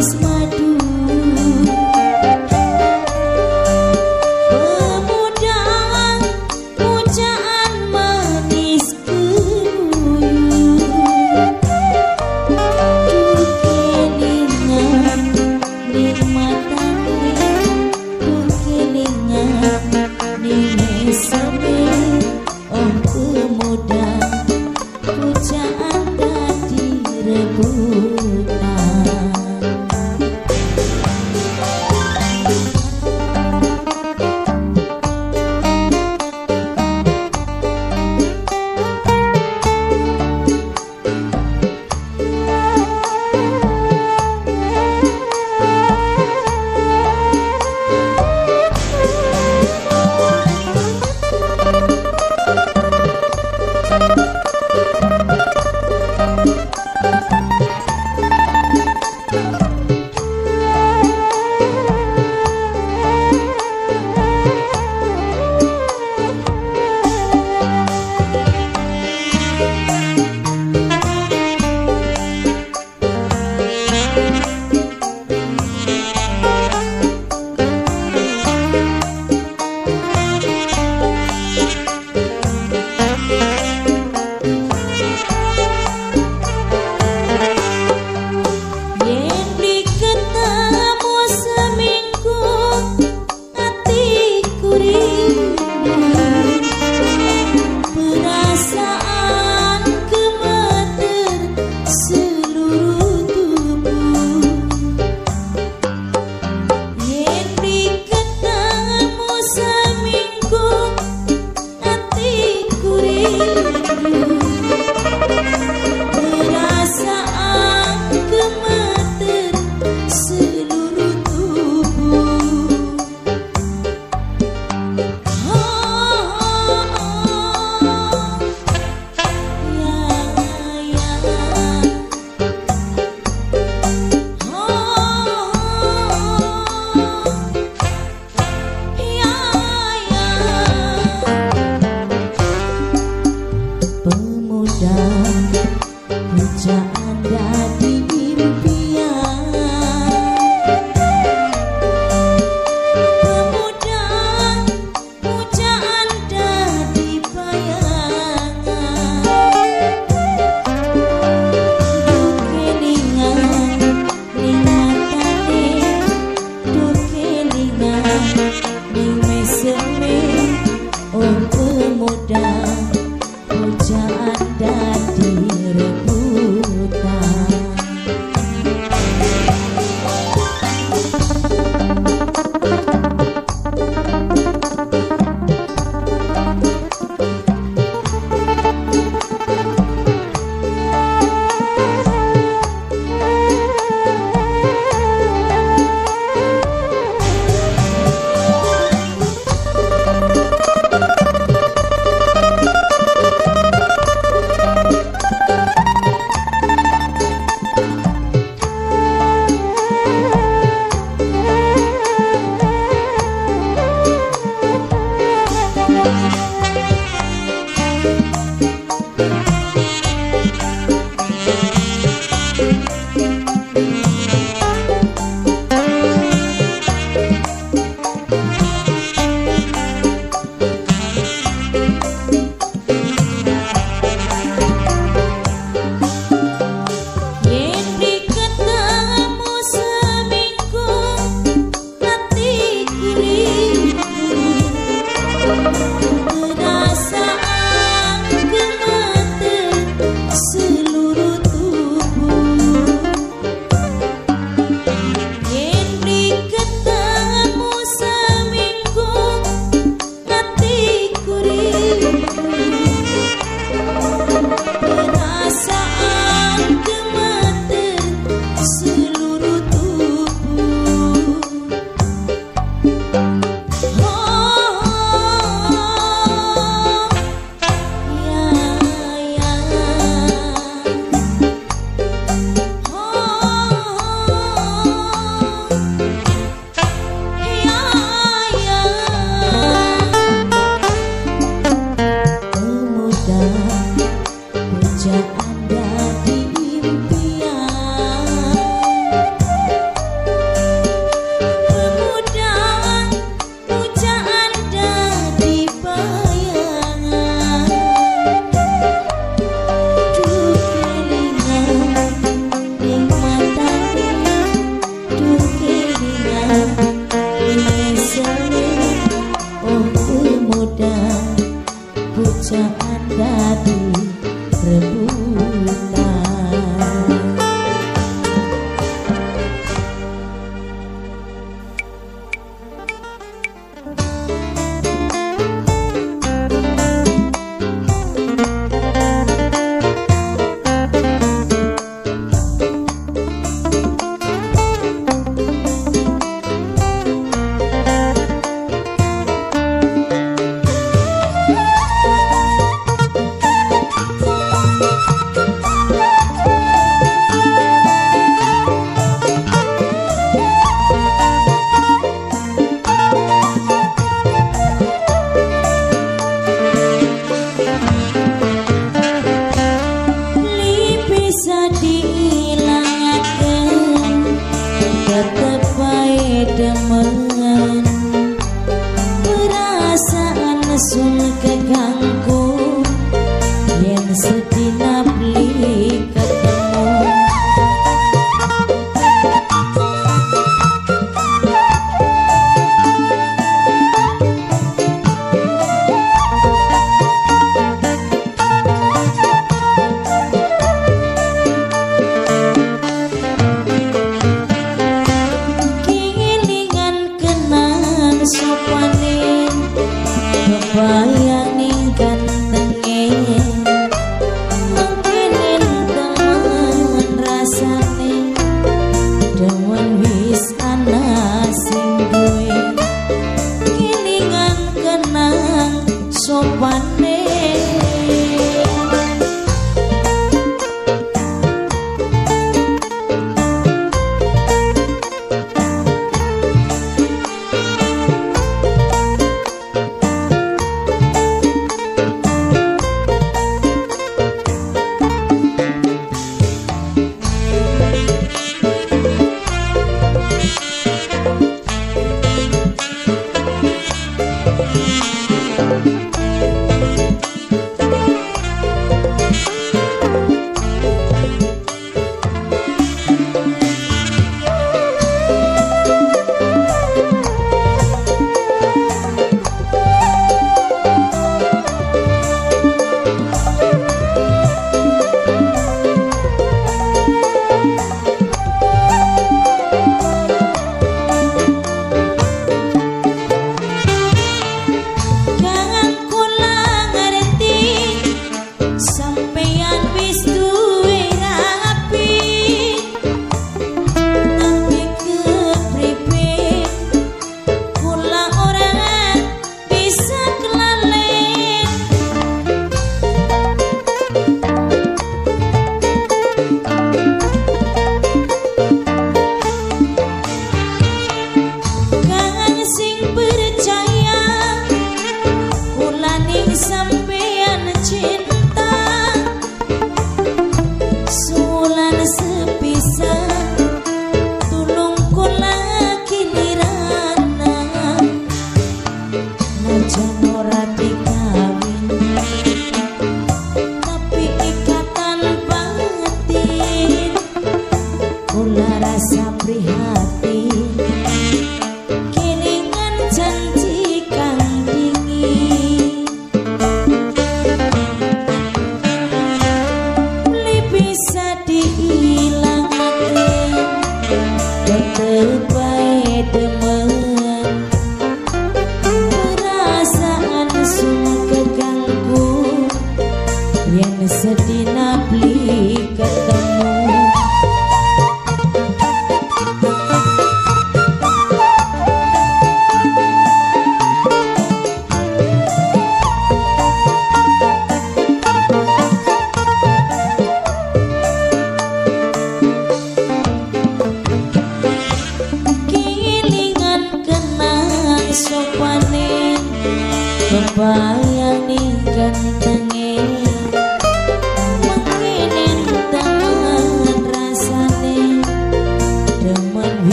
is